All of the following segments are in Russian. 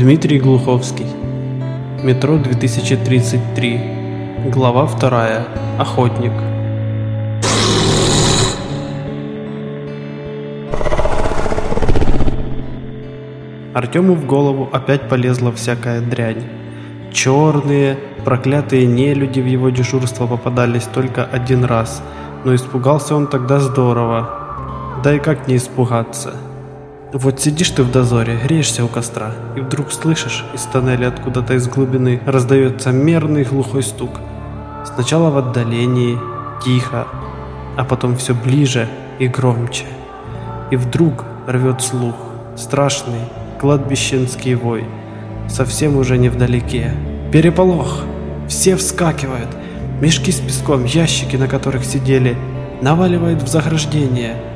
Дмитрий Глуховский. Метро 2033. Глава 2. Охотник. Артему в голову опять полезла всякая дрянь. Черные, проклятые нелюди в его дежурство попадались только один раз, но испугался он тогда здорово. Да и как не испугаться? Вот сидишь ты в дозоре, греешься у костра, и вдруг слышишь, из тоннеля откуда-то из глубины раздается мерный глухой стук. Сначала в отдалении, тихо, а потом все ближе и громче. И вдруг рвет слух, страшный, кладбищенский вой, совсем уже не вдалеке. Переполох! Все вскакивают, мешки с песком, ящики, на которых сидели, наваливают в заграждение –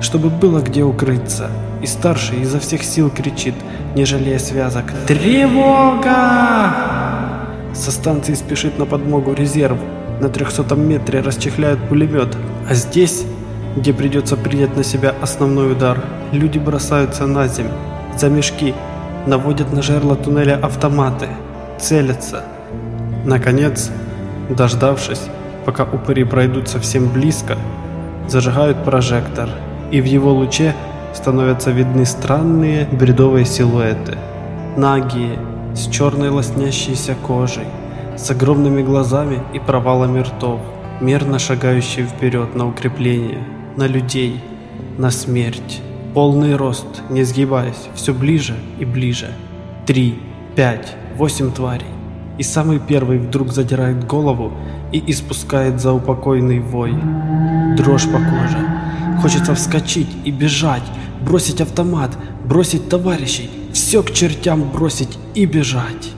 чтобы было где укрыться. И старший изо всех сил кричит, не жалея связок. «Тревога!» Со станции спешит на подмогу резерв. На 300 метре расчехляют пулемет. А здесь, где придется принять на себя основной удар, люди бросаются на землю, за мешки, наводят на жерло туннеля автоматы, целятся. Наконец, дождавшись, пока упыри пройдут совсем близко, зажигают прожектор – и в его луче становятся видны странные бредовые силуэты. Нагие, с черной лоснящейся кожей, с огромными глазами и провалами ртов, мерно шагающие вперед на укрепление, на людей, на смерть. Полный рост, не сгибаясь, все ближе и ближе. Три, пять, восемь тварей. И самый первый вдруг задирает голову и испускает заупокойный вой. Дрожь по коже, Хочется вскочить и бежать, бросить автомат, бросить товарищей, все к чертям бросить и бежать.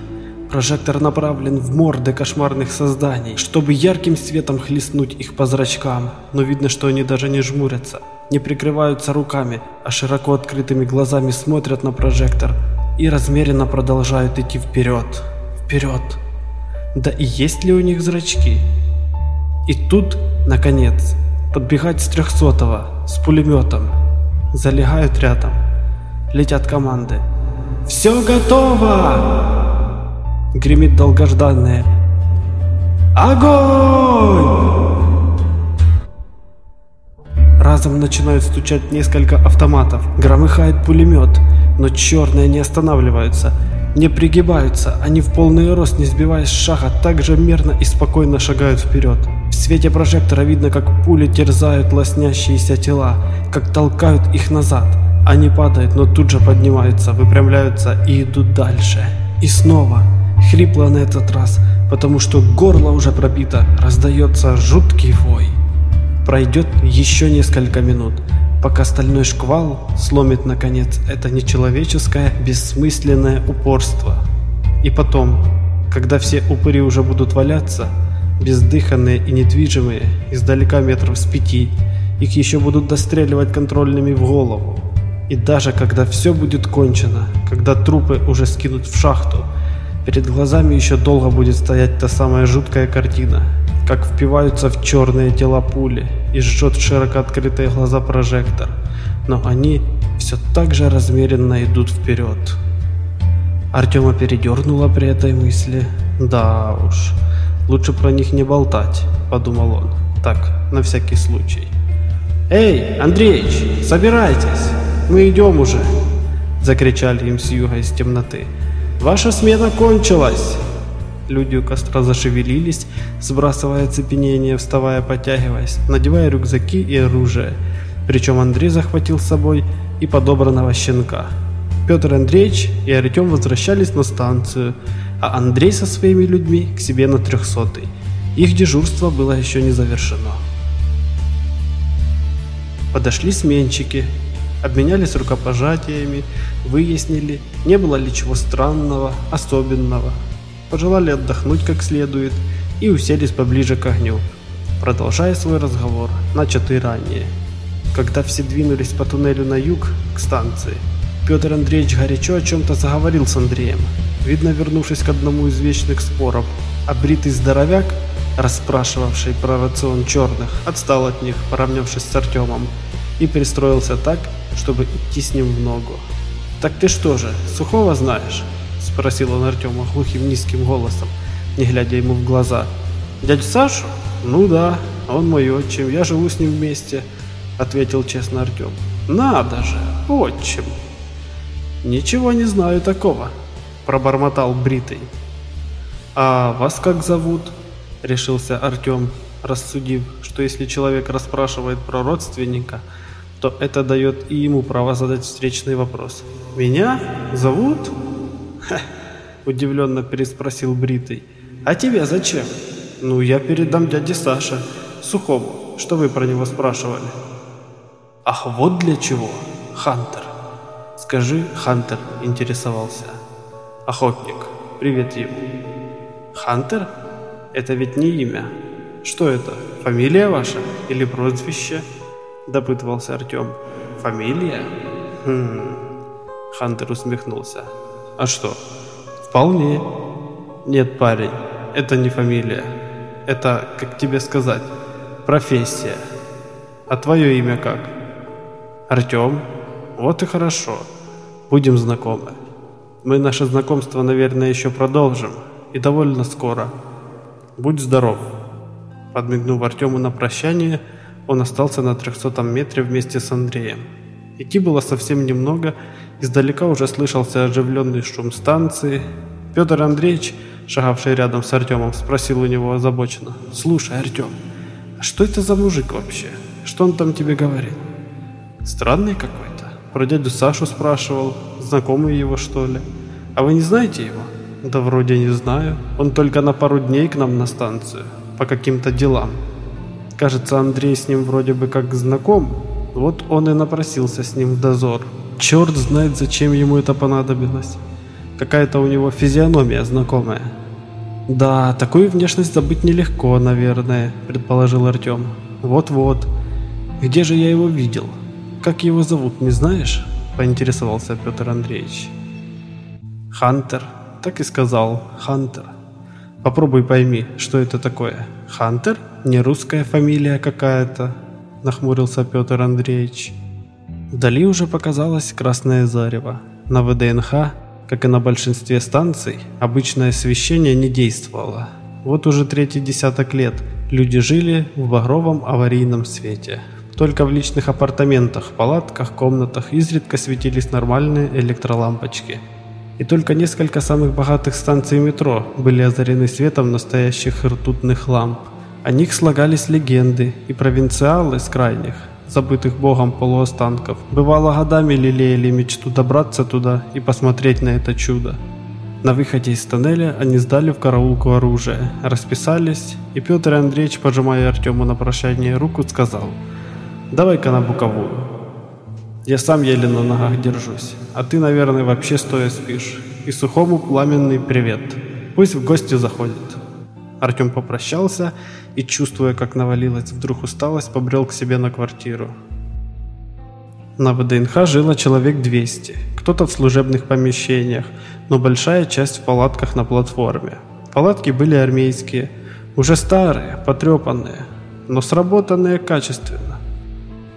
Прожектор направлен в морды кошмарных созданий, чтобы ярким светом хлестнуть их по зрачкам, но видно, что они даже не жмурятся, не прикрываются руками, а широко открытыми глазами смотрят на прожектор и размеренно продолжают идти вперед, вперед. Да и есть ли у них зрачки? И тут, наконец, подбегать с трехсотого, с пулеметом. Залегают рядом. Летят команды. «Все готово!» Гремит долгожданное. «Огонь!» Разом начинают стучать несколько автоматов. Громыхает пулемет, но черные не останавливаются. Не пригибаются, они в полный рост, не сбиваясь с шага, так же мерно и спокойно шагают вперед. В свете прожектора видно, как пули терзают лоснящиеся тела, как толкают их назад. Они падают, но тут же поднимаются, выпрямляются и идут дальше. И снова, хрипло на этот раз, потому что горло уже пробито, раздается жуткий вой. Пройдет еще несколько минут, пока стальной шквал сломит наконец это нечеловеческое, бессмысленное упорство. И потом, когда все упыри уже будут валяться, бездыханные и недвижимые, издалека метров с пяти. Их еще будут достреливать контрольными в голову. И даже когда все будет кончено, когда трупы уже скинут в шахту, перед глазами еще долго будет стоять та самая жуткая картина, как впиваются в черные тела пули и жжет широко открытые глаза прожектор, но они все так же размеренно идут вперед. Артема передернуло при этой мысли. Да уж, Лучше про них не болтать, подумал он. Так, на всякий случай. «Эй, Андреич, собирайтесь, мы идем уже!» Закричали им с юга из темноты. «Ваша смена кончилась!» Люди у костра зашевелились, сбрасывая цепенение, вставая, подтягиваясь, надевая рюкзаки и оружие. Причем Андрей захватил с собой и подобранного щенка. Петр Андреевич и Артем возвращались на станцию, а Андрей со своими людьми к себе на трехсотый. Их дежурство было еще не завершено. Подошли сменщики, обменялись рукопожатиями, выяснили, не было ли чего странного, особенного. Пожелали отдохнуть как следует и уселись поближе к огню, продолжая свой разговор, начатый ранее. Когда все двинулись по туннелю на юг, к станции, Петр Андреевич горячо о чем-то заговорил с Андреем, видно вернувшись к одному из вечных споров. А бритый здоровяк, расспрашивавший про рацион черных, отстал от них, поравнявшись с Артемом, и пристроился так, чтобы идти с ним в ногу. «Так ты что же, Сухого знаешь?» – спросил он Артема глухим низким голосом, не глядя ему в глаза. «Дядю Сашу? Ну да, он мой отчим, я живу с ним вместе», – ответил честно Артем. «Надо же, отчим!» «Ничего не знаю такого», – пробормотал Бритый. «А вас как зовут?» – решился Артем, рассудив, что если человек расспрашивает про родственника, то это дает и ему право задать встречный вопрос. «Меня зовут?» Удивленно переспросил Бритый. «А тебя зачем?» «Ну, я передам дяде Саше, Сухому, что вы про него спрашивали». «Ах, вот для чего, Хантер!» «Скажи, Хантер интересовался». «Охотник, привет ему». «Хантер? Это ведь не имя. Что это, фамилия ваша или прозвище?» Допытывался Артем. «Фамилия?» «Хм...» Хантер усмехнулся. «А что?» «Вполне». «Нет, парень, это не фамилия. Это, как тебе сказать, профессия. А твое имя как?» «Артем?» «Вот и хорошо. Будем знакомы. Мы наше знакомство, наверное, еще продолжим. И довольно скоро. Будь здоров». Подмигнув Артему на прощание, он остался на 300 метре вместе с Андреем. Идти было совсем немного, издалека уже слышался оживленный шум станции. Петр Андреевич, шагавший рядом с Артемом, спросил у него озабоченно. «Слушай, Артем, а что это за мужик вообще? Что он там тебе говорит?» «Странный какой-то. Про дядю Сашу спрашивал. Знакомый его, что ли? А вы не знаете его?» «Да вроде не знаю. Он только на пару дней к нам на станцию. По каким-то делам. Кажется, Андрей с ним вроде бы как знаком. Вот он и напросился с ним в дозор. Черт знает, зачем ему это понадобилось. Какая-то у него физиономия знакомая. «Да, такую внешность забыть нелегко, наверное», – предположил Артем. «Вот-вот. Где же я его видел? Как его зовут, не знаешь?» – поинтересовался Петр Андреевич. «Хантер», так и сказал, Хантер. Попробуй пойми, что это такое. Хантер? Не русская фамилия какая-то, нахмурился Петр Андреевич. Вдали уже показалось красное зарево. На ВДНХ, как и на большинстве станций, обычное освещение не действовало. Вот уже третий десяток лет люди жили в багровом аварийном свете. Только в личных апартаментах, палатках, комнатах изредка светились нормальные электролампочки – и только несколько самых богатых станций метро были озарены светом настоящих ртутных ламп. О них слагались легенды, и провинциалы с крайних, забытых богом полуостанков, бывало годами лелеяли мечту добраться туда и посмотреть на это чудо. На выходе из тоннеля они сдали в караулку оружие, расписались, и Петр Андреевич, пожимая Артему на прощание руку, сказал «Давай-ка на боковую». Я сам еле на ногах держусь, а ты, наверное, вообще стоя спишь. И сухому пламенный привет. Пусть в гости заходит. Артем попрощался и, чувствуя, как навалилась вдруг усталость, побрел к себе на квартиру. На ВДНХ жило человек 200, кто-то в служебных помещениях, но большая часть в палатках на платформе. Палатки были армейские, уже старые, потрепанные, но сработанные качественно.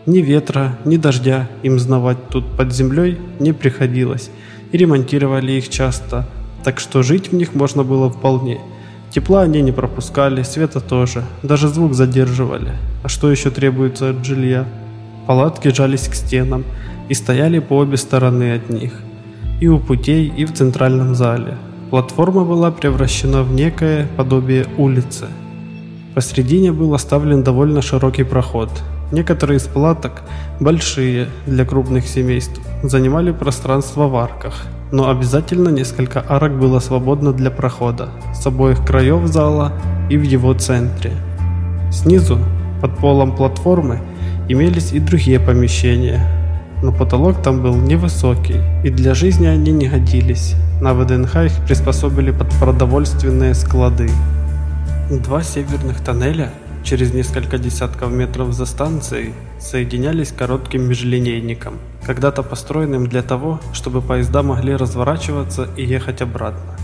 Ни ветра, ни дождя им знавать тут под землей не приходилось, и ремонтировали их часто, так что жить в них можно было вполне. Тепла они не пропускали, света тоже, даже звук задерживали. А что еще требуется от жилья? Палатки жались к стенам и стояли по обе стороны от них. И у путей, и в центральном зале. Платформа была превращена в некое подобие улицы. Посредине был оставлен довольно широкий проход, Некоторые из палаток, большие для крупных семейств, занимали пространство в арках, но обязательно несколько арок было свободно для прохода с обоих краев зала и в его центре. Снизу, под полом платформы, имелись и другие помещения, но потолок там был невысокий, и для жизни они не годились. На ВДНХ их приспособили под продовольственные склады. Два северных тоннеля через несколько десятков метров за станцией соединялись коротким межлинейником, когда-то построенным для того, чтобы поезда могли разворачиваться и ехать обратно.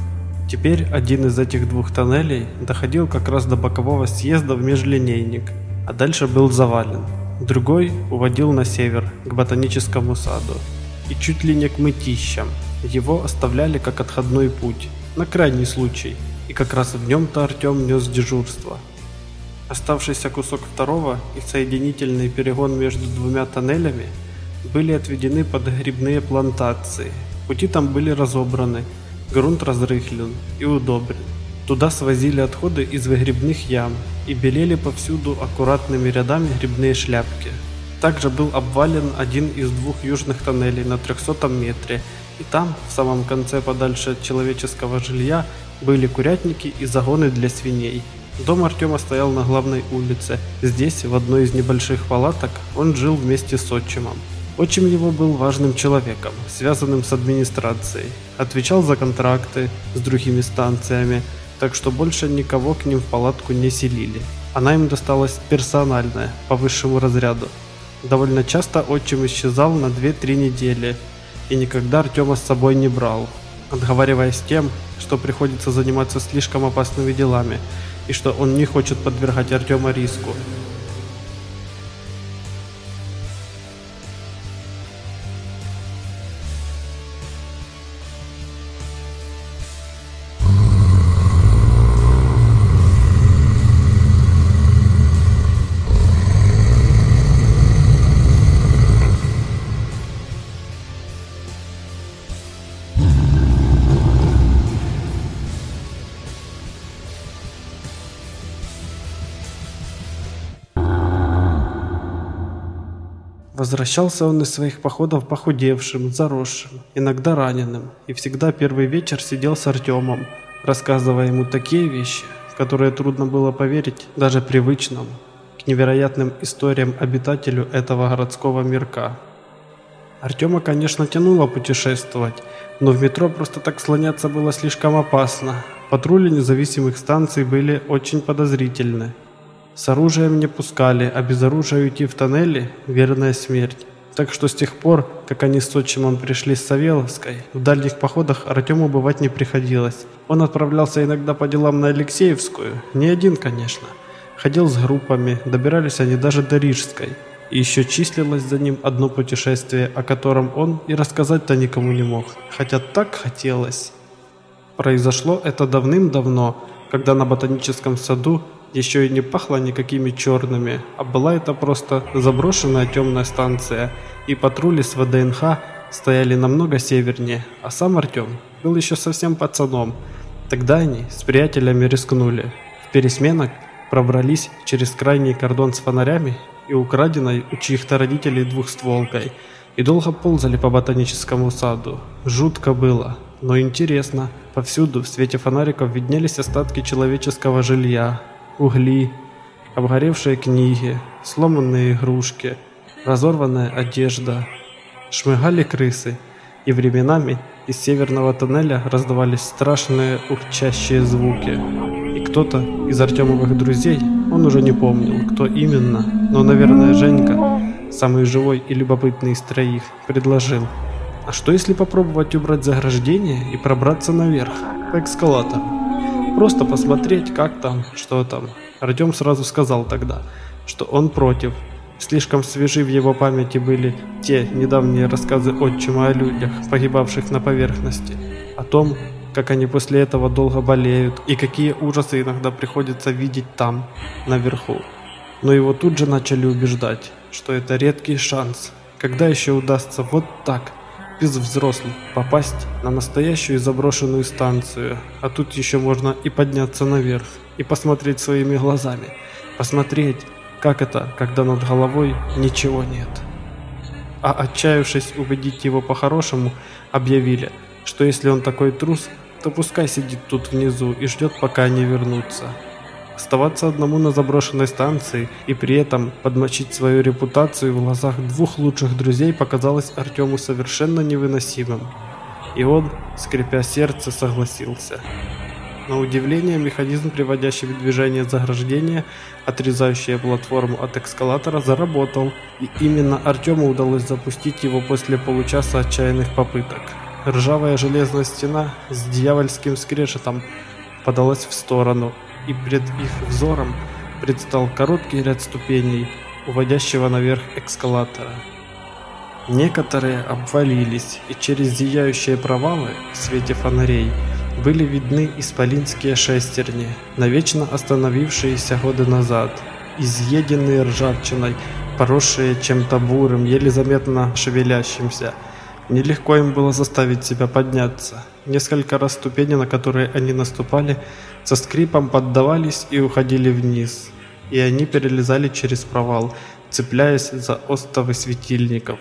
Теперь один из этих двух тоннелей доходил как раз до бокового съезда в межлинейник, а дальше был завален. Другой уводил на север, к ботаническому саду. и чуть ли не к мытищам. Его оставляли как отходной путь, на крайний случай, и как раз в нем-то Артем нес дежурство. Оставшийся кусок второго и соединительный перегон между двумя тоннелями были отведены под грибные плантации. Пути там были разобраны, грунт разрыхлен и удобрен. Туда свозили отходы из выгребных ям и белели повсюду аккуратными рядами грибные шляпки. Также был обвален один из двух южных тоннелей на 300 метре, и там, в самом конце подальше от человеческого жилья, были курятники и загоны для свиней. Дом Артема стоял на главной улице. Здесь, в одной из небольших палаток, он жил вместе с отчимом. Отчим его был важным человеком, связанным с администрацией. Отвечал за контракты с другими станциями, так что больше никого к ним в палатку не селили. Она им досталась персональная, по высшему разряду. Довольно часто отчим исчезал на 2-3 недели и никогда Артема с собой не брал, отговариваясь тем, что приходится заниматься слишком опасными делами и что он не хочет подвергать Артема риску. Возвращался он из своих походов похудевшим, заросшим, иногда раненым, и всегда первый вечер сидел с Артемом, рассказывая ему такие вещи, в которые трудно было поверить даже привычному, к невероятным историям обитателю этого городского мирка. Артема, конечно, тянуло путешествовать, но в метро просто так слоняться было слишком опасно. Патрули независимых станций были очень подозрительны. С оружием не пускали, а без оружия уйти в тоннели – верная смерть. Так что с тех пор, как они с отчимом пришли с Савеловской, в дальних походах Артему бывать не приходилось. Он отправлялся иногда по делам на Алексеевскую, не один, конечно. Ходил с группами, добирались они даже до Рижской. И еще числилось за ним одно путешествие, о котором он и рассказать-то никому не мог, хотя так хотелось. Произошло это давным-давно, когда на ботаническом саду еще и не пахло никакими черными, а была это просто заброшенная темная станция, и патрули с ВДНХ стояли намного севернее, а сам Артем был еще совсем пацаном. Тогда они с приятелями рискнули. В пересменок пробрались через крайний кордон с фонарями и украденной у чьих-то родителей двухстволкой, и долго ползали по ботаническому саду. Жутко было, но интересно. Повсюду в свете фонариков виднелись остатки человеческого жилья, угли, обгоревшие книги, сломанные игрушки, разорванная одежда. Шмыгали крысы, и временами из северного тоннеля раздавались страшные урчащие звуки. И кто-то из Артемовых друзей, он уже не помнил, кто именно, но, наверное, Женька, самый живой и любопытный из троих, предложил. А что если попробовать убрать заграждение и пробраться наверх, по эскалатору? Просто посмотреть, как там, что там. Артем сразу сказал тогда, что он против. Слишком свежи в его памяти были те недавние рассказы отчима о людях, погибавших на поверхности. О том, как они после этого долго болеют и какие ужасы иногда приходится видеть там, наверху. Но его тут же начали убеждать, что это редкий шанс. Когда еще удастся вот так без взрослых попасть на настоящую заброшенную станцию, а тут еще можно и подняться наверх, и посмотреть своими глазами, посмотреть, как это, когда над головой ничего нет. А отчаявшись убедить его по-хорошему, объявили, что если он такой трус, то пускай сидит тут внизу и ждет, пока они вернутся. Оставаться одному на заброшенной станции и при этом подмочить свою репутацию в глазах двух лучших друзей показалось Артему совершенно невыносимым. И он, скрипя сердце, согласился. На удивление, механизм, приводящий в движение заграждение, отрезающее платформу от эскалатора, заработал, и именно Артему удалось запустить его после получаса отчаянных попыток. Ржавая железная стена с дьявольским скрежетом подалась в сторону, и пред их взором предстал короткий ряд ступеней, уводящего наверх эскалатора. Некоторые обвалились, и через зияющие провалы в свете фонарей были видны исполинские шестерни, навечно остановившиеся годы назад, изъеденные ржавчиной, поросшие чем-то бурым, еле заметно шевелящимся. Нелегко им было заставить себя подняться. Несколько раз ступени, на которые они наступали, со скрипом поддавались и уходили вниз, и они перелезали через провал, цепляясь за остовы светильников.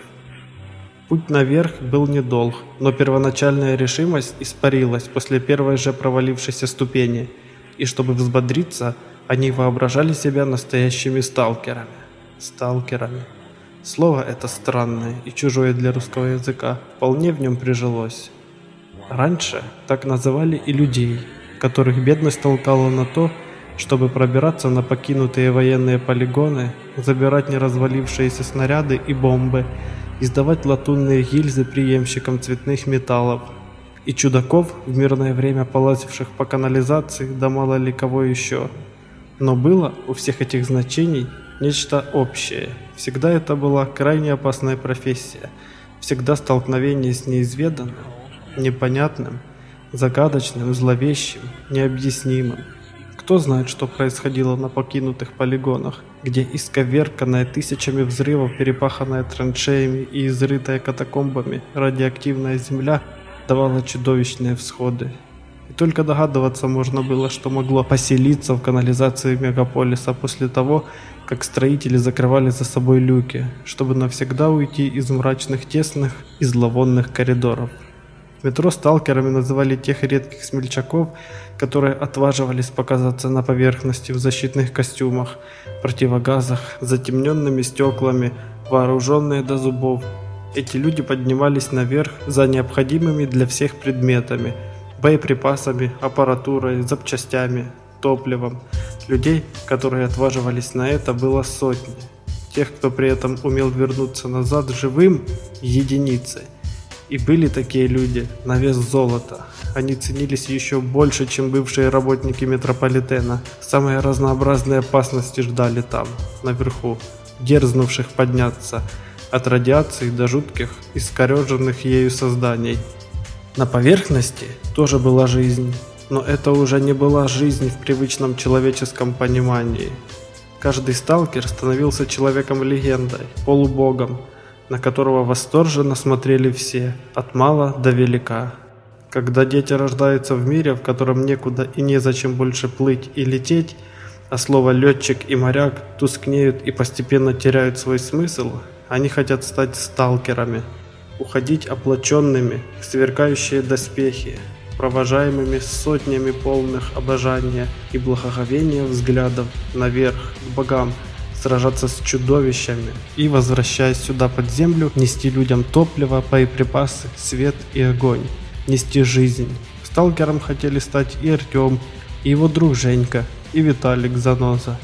Путь наверх был недолг, но первоначальная решимость испарилась после первой же провалившейся ступени, и чтобы взбодриться, они воображали себя настоящими сталкерами. Сталкерами. Слово это странное и чужое для русского языка, вполне в нем прижилось. Раньше так называли и людей, которых бедность толкала на то, чтобы пробираться на покинутые военные полигоны, забирать неразвалившиеся снаряды и бомбы, издавать латунные гильзы приемщикам цветных металлов, и чудаков, в мирное время полазивших по канализации, да мало ли кого еще. Но было у всех этих значений нечто общее. Всегда это была крайне опасная профессия. Всегда столкновение с неизведанным, непонятным, загадочным, зловещим, необъяснимым. Кто знает, что происходило на покинутых полигонах, где исковерканная тысячами взрывов, перепаханная траншеями и изрытая катакомбами радиоактивная земля давала чудовищные всходы. И только догадываться можно было, что могло поселиться в канализации мегаполиса после того, как строители закрывали за собой люки, чтобы навсегда уйти из мрачных, тесных и зловонных коридоров. Метро сталкерами называли тех редких смельчаков, которые отваживались показаться на поверхности в защитных костюмах, противогазах, затемненными стеклами, вооруженные до зубов. Эти люди поднимались наверх за необходимыми для всех предметами, боеприпасами, аппаратурой, запчастями, топливом. Людей, которые отваживались на это, было сотни. Тех, кто при этом умел вернуться назад живым – единицы – и были такие люди на вес золота. Они ценились еще больше, чем бывшие работники метрополитена. Самые разнообразные опасности ждали там, наверху, дерзнувших подняться от радиации до жутких, искореженных ею созданий. На поверхности тоже была жизнь, но это уже не была жизнь в привычном человеческом понимании. Каждый сталкер становился человеком-легендой, полубогом, на которого восторженно смотрели все, от мала до велика. Когда дети рождаются в мире, в котором некуда и незачем больше плыть и лететь, а слово «летчик» и «моряк» тускнеют и постепенно теряют свой смысл, они хотят стать сталкерами, уходить оплаченными в сверкающие доспехи, провожаемыми сотнями полных обожания и благоговения взглядов наверх, к богам, сражаться с чудовищами и, возвращаясь сюда под землю, нести людям топливо, боеприпасы, свет и огонь, нести жизнь. Сталкером хотели стать и Артем, и его друг Женька, и Виталик Заноза.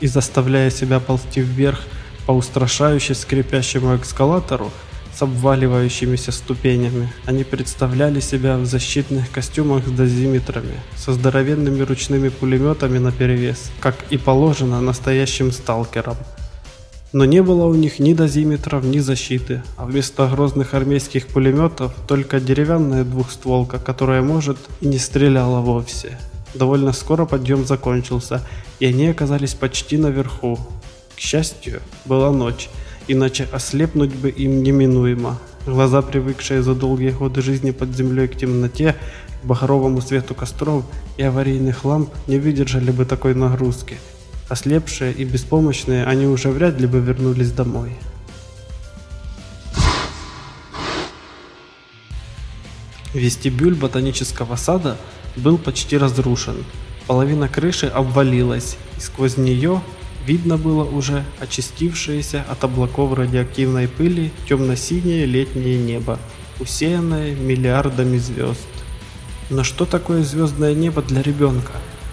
И заставляя себя ползти вверх по устрашающе скрипящему эскалатору, с обваливающимися ступенями. Они представляли себя в защитных костюмах с дозиметрами, со здоровенными ручными пулеметами наперевес, как и положено настоящим сталкерам. Но не было у них ни дозиметров, ни защиты, а вместо грозных армейских пулеметов только деревянная двухстволка, которая, может, и не стреляла вовсе. Довольно скоро подъем закончился, и они оказались почти наверху. К счастью, была ночь, иначе ослепнуть бы им неминуемо. Глаза, привыкшие за долгие годы жизни под землей к темноте, к багровому свету костров и аварийных ламп, не выдержали бы такой нагрузки. Ослепшие и беспомощные, они уже вряд ли бы вернулись домой. Вестибюль ботанического сада был почти разрушен. Половина крыши обвалилась, и сквозь нее Видно было уже очистившееся от облаков радиоактивной пыли темно-синее летнее небо, усеянное миллиардами звезд. Но что такое звездное небо для ребенка,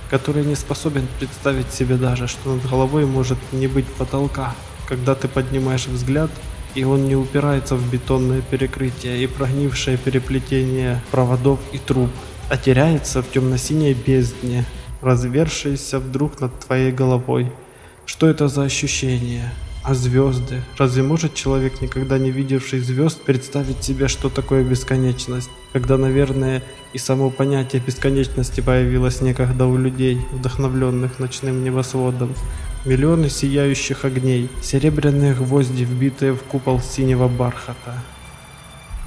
который не способен представить себе даже, что над головой может не быть потолка, когда ты поднимаешь взгляд, и он не упирается в бетонное перекрытие и прогнившее переплетение проводов и труб, а теряется в темно-синей бездне, развершейся вдруг над твоей головой. Что это за ощущение? А звезды? Разве может человек, никогда не видевший звезд, представить себе, что такое бесконечность? Когда, наверное, и само понятие бесконечности появилось некогда у людей, вдохновленных ночным небосводом. Миллионы сияющих огней, серебряные гвозди, вбитые в купол синего бархата.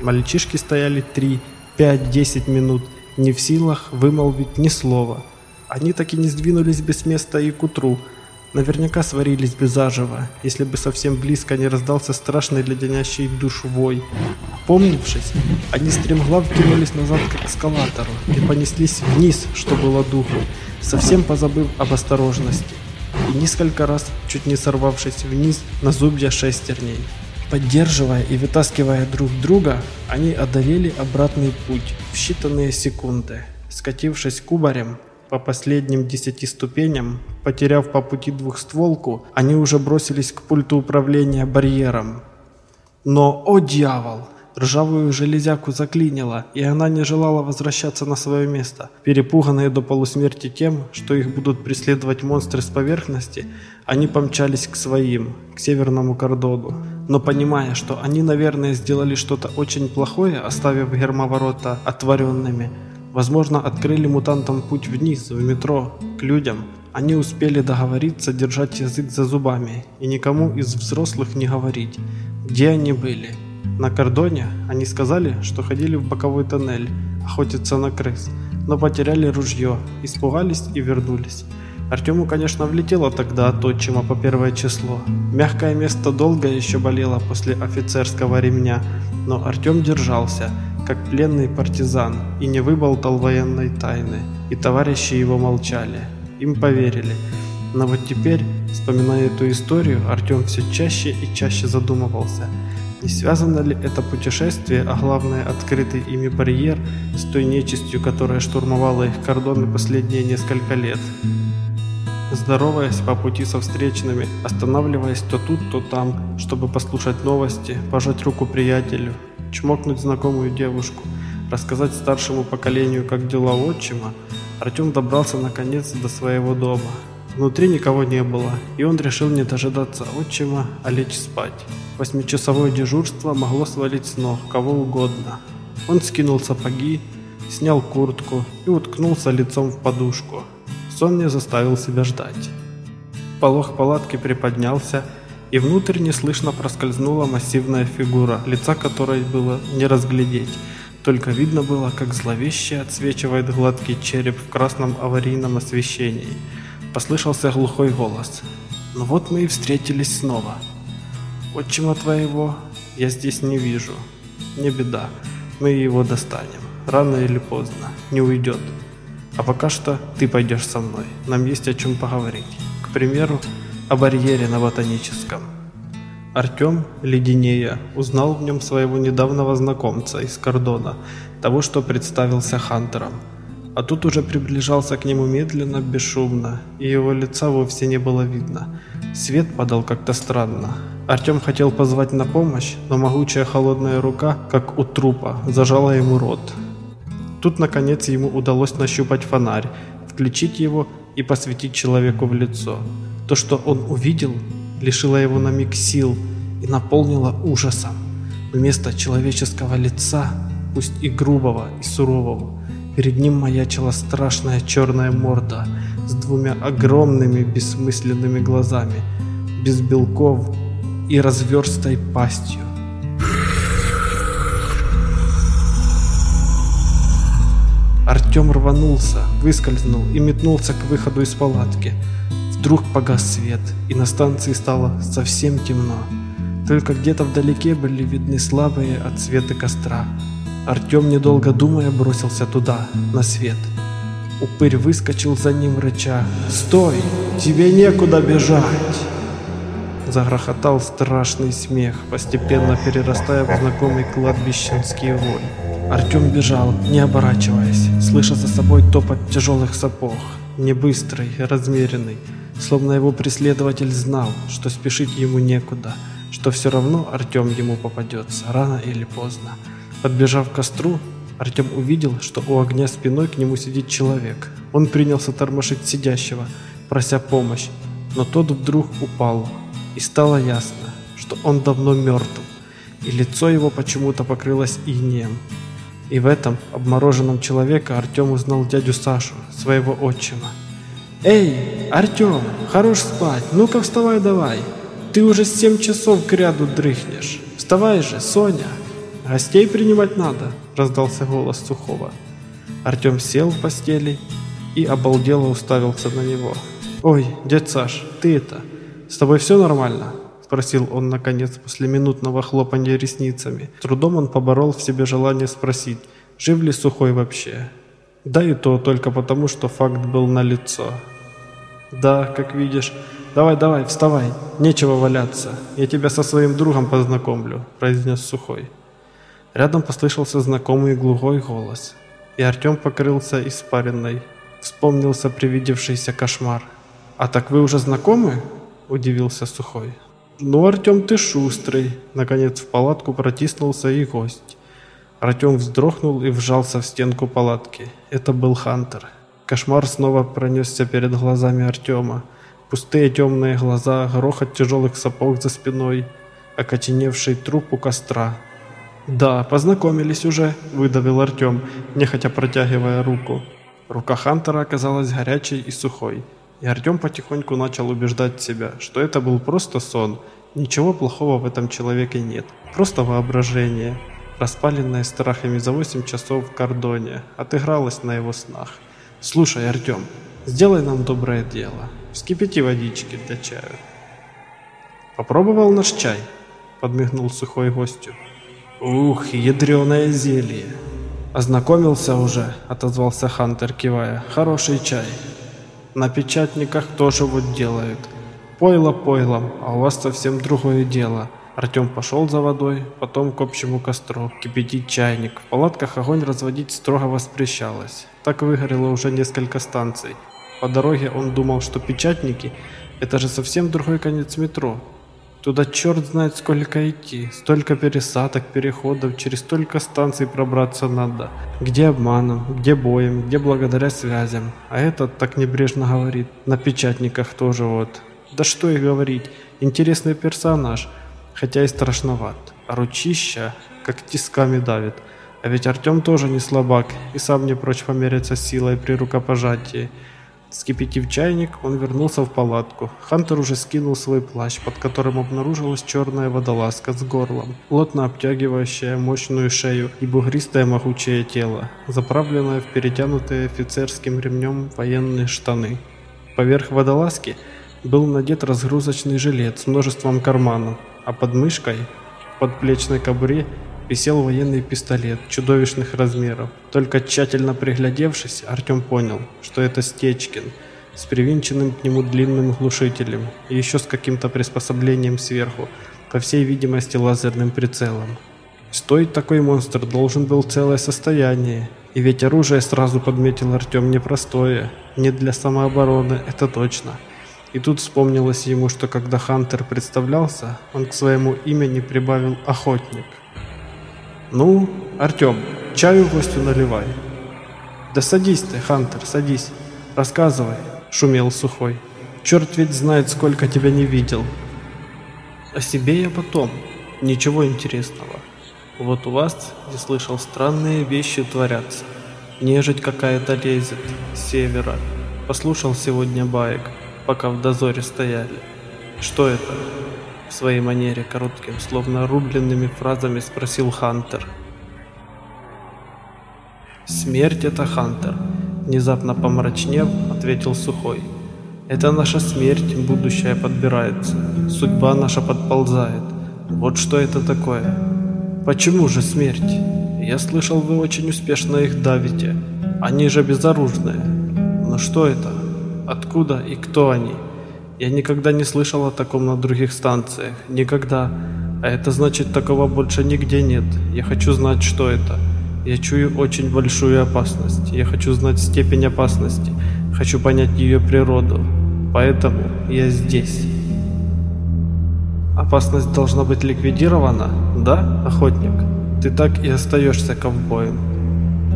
Мальчишки стояли три, пять, десять минут, не в силах вымолвить ни слова. Они так и не сдвинулись без места и к утру – Наверняка сварились бы заживо, если бы совсем близко не раздался страшный леденящий душ вой. Помнившись, они стремглав кинулись назад к эскалатору и понеслись вниз, что было духу, совсем позабыв об осторожности, и несколько раз, чуть не сорвавшись вниз на зубья шестерней. Поддерживая и вытаскивая друг друга, они одолели обратный путь в считанные секунды. Скатившись кубарем, по последним десяти ступеням, потеряв по пути двухстволку, они уже бросились к пульту управления барьером. Но, о дьявол! Ржавую железяку заклинило, и она не желала возвращаться на свое место. Перепуганные до полусмерти тем, что их будут преследовать монстры с поверхности, они помчались к своим, к северному кордону. Но понимая, что они, наверное, сделали что-то очень плохое, оставив гермоворота отворенными, Возможно, открыли мутантам путь вниз, в метро, к людям. Они успели договориться держать язык за зубами и никому из взрослых не говорить, где они были. На кордоне они сказали, что ходили в боковой тоннель, охотиться на крыс, но потеряли ружье, испугались и вернулись. Артему, конечно, влетело тогда от отчима по первое число. Мягкое место долго еще болело после офицерского ремня, но Артем держался – как пленный партизан, и не выболтал военной тайны, и товарищи его молчали. Им поверили. Но вот теперь, вспоминая эту историю, Артем все чаще и чаще задумывался, не связано ли это путешествие, а главное открытый ими барьер, с той нечистью, которая штурмовала их кордоны последние несколько лет. Здороваясь по пути со встречными, останавливаясь то тут, то там, чтобы послушать новости, пожать руку приятелю, чмокнуть знакомую девушку, рассказать старшему поколению, как дела отчима, Артем добрался наконец до своего дома. Внутри никого не было, и он решил не дожидаться отчима, а лечь спать. Восьмичасовое дежурство могло свалить с ног кого угодно. Он скинул сапоги, снял куртку и уткнулся лицом в подушку. Сон не заставил себя ждать. Полох палатки приподнялся, и внутрь неслышно проскользнула массивная фигура, лица которой было не разглядеть. Только видно было, как зловеще отсвечивает гладкий череп в красном аварийном освещении. Послышался глухой голос. «Ну вот мы и встретились снова. Отчима твоего я здесь не вижу. Не беда, мы его достанем. Рано или поздно, не уйдет. А пока что ты пойдешь со мной, нам есть о чем поговорить. К примеру, о барьере на ботаническом. Артем, леденея, узнал в нем своего недавнего знакомца из кордона, того, что представился Хантером. А тут уже приближался к нему медленно, бесшумно, и его лица вовсе не было видно. Свет падал как-то странно. Артем хотел позвать на помощь, но могучая холодная рука, как у трупа, зажала ему рот. Тут, наконец, ему удалось нащупать фонарь, включить его и посветить человеку в лицо. То, что он увидел, лишило его на миг сил и наполнило ужасом. Вместо человеческого лица, пусть и грубого, и сурового, перед ним маячила страшная черная морда с двумя огромными бессмысленными глазами, без белков и разверстой пастью. Артем рванулся, выскользнул и метнулся к выходу из палатки. Вдруг погас свет, и на станции стало совсем темно. Только где-то вдалеке были видны слабые отсветы костра. Артем, недолго думая, бросился туда, на свет. Упырь выскочил за ним, рыча. «Стой! Тебе некуда бежать!» Загрохотал страшный смех, постепенно перерастая в знакомый кладбищенский вой. Артем бежал, не оборачиваясь, слыша за собой топот тяжелых сапог, не быстрый, размеренный, Словно его преследователь знал, что спешить ему некуда, что все равно Артем ему попадется, рано или поздно. Подбежав к костру, Артем увидел, что у огня спиной к нему сидит человек. Он принялся тормошить сидящего, прося помощь, Но тот вдруг упал, и стало ясно, что он давно мертв, и лицо его почему-то покрылось инеем. И в этом обмороженном человека Артем узнал дядю Сашу, своего отчима. «Эй, Артем, хорош спать, ну-ка вставай давай. Ты уже семь часов к ряду дрыхнешь. Вставай же, Соня. Гостей принимать надо», – раздался голос Сухого. Артем сел в постели и обалдело уставился на него. «Ой, дядь Саш, ты это, с тобой все нормально?» Спросил он, наконец, после минутного хлопанья ресницами. Трудом он поборол в себе желание спросить, жив ли Сухой вообще. Да и то только потому, что факт был налицо. «Да, как видишь. Давай-давай, вставай. Нечего валяться. Я тебя со своим другом познакомлю», – произнес Сухой. Рядом послышался знакомый глухой голос, и Артем покрылся испаренной. Вспомнился привидевшийся кошмар. «А так вы уже знакомы?» – удивился Сухой. «Ну, Артем, ты шустрый!» Наконец в палатку протиснулся и гость. Артем вздрогнул и вжался в стенку палатки. Это был Хантер. Кошмар снова пронесся перед глазами Артема. Пустые темные глаза, грохот тяжелых сапог за спиной, окоченевший труп у костра. «Да, познакомились уже», – выдавил Артем, нехотя протягивая руку. Рука Хантера оказалась горячей и сухой, и Артем потихоньку начал убеждать себя, что это был просто сон, ничего плохого в этом человеке нет, просто воображение, распаленное страхами за 8 часов в кордоне, отыгралось на его снах. «Слушай, Артем, сделай нам доброе дело, вскипяти водички для чая». «Попробовал наш чай?» – подмигнул сухой гостю. «Ух, ядреное зелье!» «Ознакомился уже», — отозвался Хантер, кивая. «Хороший чай. На печатниках тоже вот делают. Пойло пойлом, а у вас совсем другое дело». Артем пошел за водой, потом к общему костру, кипятить чайник. В палатках огонь разводить строго воспрещалось. Так выгорело уже несколько станций. По дороге он думал, что печатники – это же совсем другой конец метро, Туда черт знает сколько идти, столько пересадок, переходов, через столько станций пробраться надо. Где обманом, где боем, где благодаря связям. А этот так небрежно говорит, на печатниках тоже вот. Да что и говорить, интересный персонаж, хотя и страшноват. Ручища как тисками давит. А ведь Артем тоже не слабак и сам не прочь помериться силой при рукопожатии. Скипятив чайник, он вернулся в палатку. Хантер уже скинул свой плащ, под которым обнаружилась черная водолазка с горлом, плотно обтягивающая мощную шею и бугристое могучее тело, заправленное в перетянутые офицерским ремнем военные штаны. Поверх водолазки был надет разгрузочный жилет с множеством карманов, а под мышкой, в подплечной кобуре, висел военный пистолет чудовищных размеров. Только тщательно приглядевшись, Артем понял, что это Стечкин с привинченным к нему длинным глушителем и еще с каким-то приспособлением сверху, по всей видимости лазерным прицелом. Стоить такой монстр должен был целое состояние, и ведь оружие сразу подметил Артем непростое, не для самообороны, это точно. И тут вспомнилось ему, что когда Хантер представлялся, он к своему имени прибавил «Охотник». «Ну, Артем, чаю гостю наливай». «Да садись ты, Хантер, садись. Рассказывай», — шумел Сухой. «Черт ведь знает, сколько тебя не видел». «О себе я потом. Ничего интересного. Вот у вас, я слышал, странные вещи творятся. Нежить какая-то лезет с севера. Послушал сегодня баек, пока в дозоре стояли. Что это?» в своей манере коротким, словно рубленными фразами спросил Хантер. «Смерть — это Хантер», — внезапно помрачнев, ответил Сухой. «Это наша смерть, будущее подбирается, судьба наша подползает. Вот что это такое. Почему же смерть? Я слышал, вы очень успешно их давите. Они же безоружные. Но что это? Откуда и кто они?» Я никогда не слышал о таком на других станциях. Никогда. А это значит, такого больше нигде нет. Я хочу знать, что это. Я чую очень большую опасность. Я хочу знать степень опасности. Хочу понять ее природу. Поэтому я здесь. Опасность должна быть ликвидирована? Да, охотник? Ты так и остаешься ковбоем.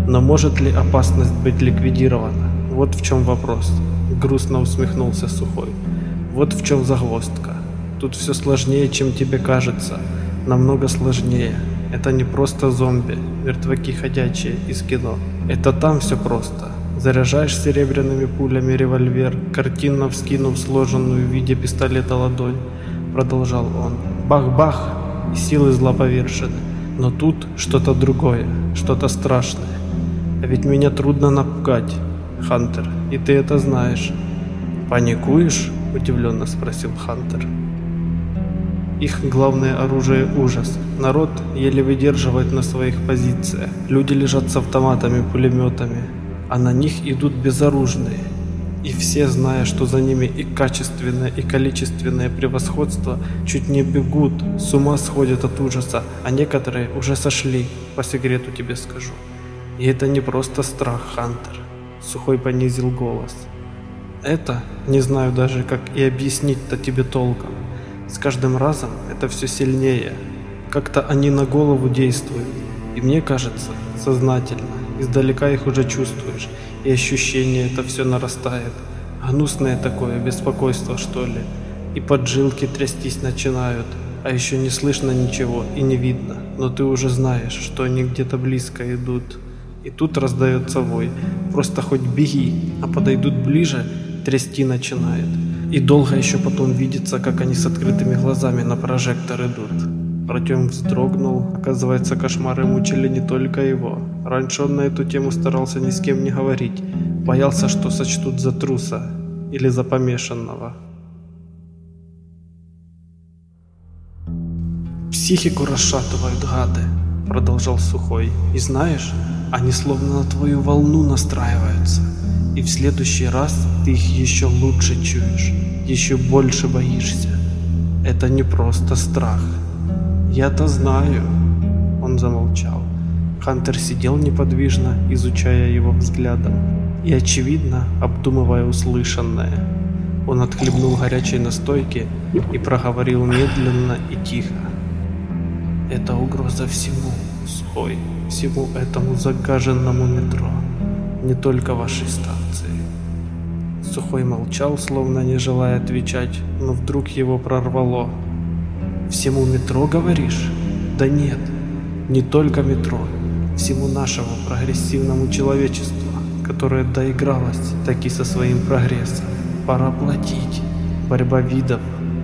Но может ли опасность быть ликвидирована? Вот в чем вопрос. Грустно усмехнулся Сухой. Вот в чем загвоздка. Тут все сложнее, чем тебе кажется. Намного сложнее. Это не просто зомби, мертвяки ходячие из кино. Это там все просто. Заряжаешь серебряными пулями револьвер, картинно вскинув сложенную в виде пистолета ладонь, продолжал он. Бах-бах, и силы зла повержены. Но тут что-то другое, что-то страшное. А ведь меня трудно напугать, Хантер, и ты это знаешь. Паникуешь? Удивленно спросил Хантер. Их главное оружие – ужас. Народ еле выдерживает на своих позициях. Люди лежат с автоматами, пулеметами, а на них идут безоружные. И все, зная, что за ними и качественное, и количественное превосходство, чуть не бегут, с ума сходят от ужаса, а некоторые уже сошли, по секрету тебе скажу. И это не просто страх, Хантер. Сухой понизил голос. Это, не знаю даже, как и объяснить-то тебе толком. С каждым разом это все сильнее. Как-то они на голову действуют. И мне кажется, сознательно. Издалека их уже чувствуешь. И ощущение это все нарастает. Гнусное такое беспокойство, что ли. И поджилки трястись начинают. А еще не слышно ничего и не видно. Но ты уже знаешь, что они где-то близко идут. И тут раздается вой. Просто хоть беги, а подойдут ближе, трясти начинает. И долго еще потом видится, как они с открытыми глазами на прожектор идут. Артем вздрогнул. Оказывается, кошмары мучили не только его. Раньше он на эту тему старался ни с кем не говорить. Боялся, что сочтут за труса или за помешанного. «Психику расшатывают гады», — продолжал Сухой. «И знаешь, они словно на твою волну настраиваются и в следующий раз ты их еще лучше чуешь, еще больше боишься. Это не просто страх. Я-то знаю. Он замолчал. Хантер сидел неподвижно, изучая его взглядом и, очевидно, обдумывая услышанное. Он отхлебнул горячей настойки и проговорил медленно и тихо. «Это угроза всему, Сухой, всему этому загаженному метро, не только вашей станции. Сухой молчал, словно не желая отвечать, но вдруг его прорвало. «Всему метро, говоришь?» «Да нет, не только метро, всему нашему прогрессивному человечеству, которое доигралось таки со своим прогрессом. Пора платить. Борьба видов,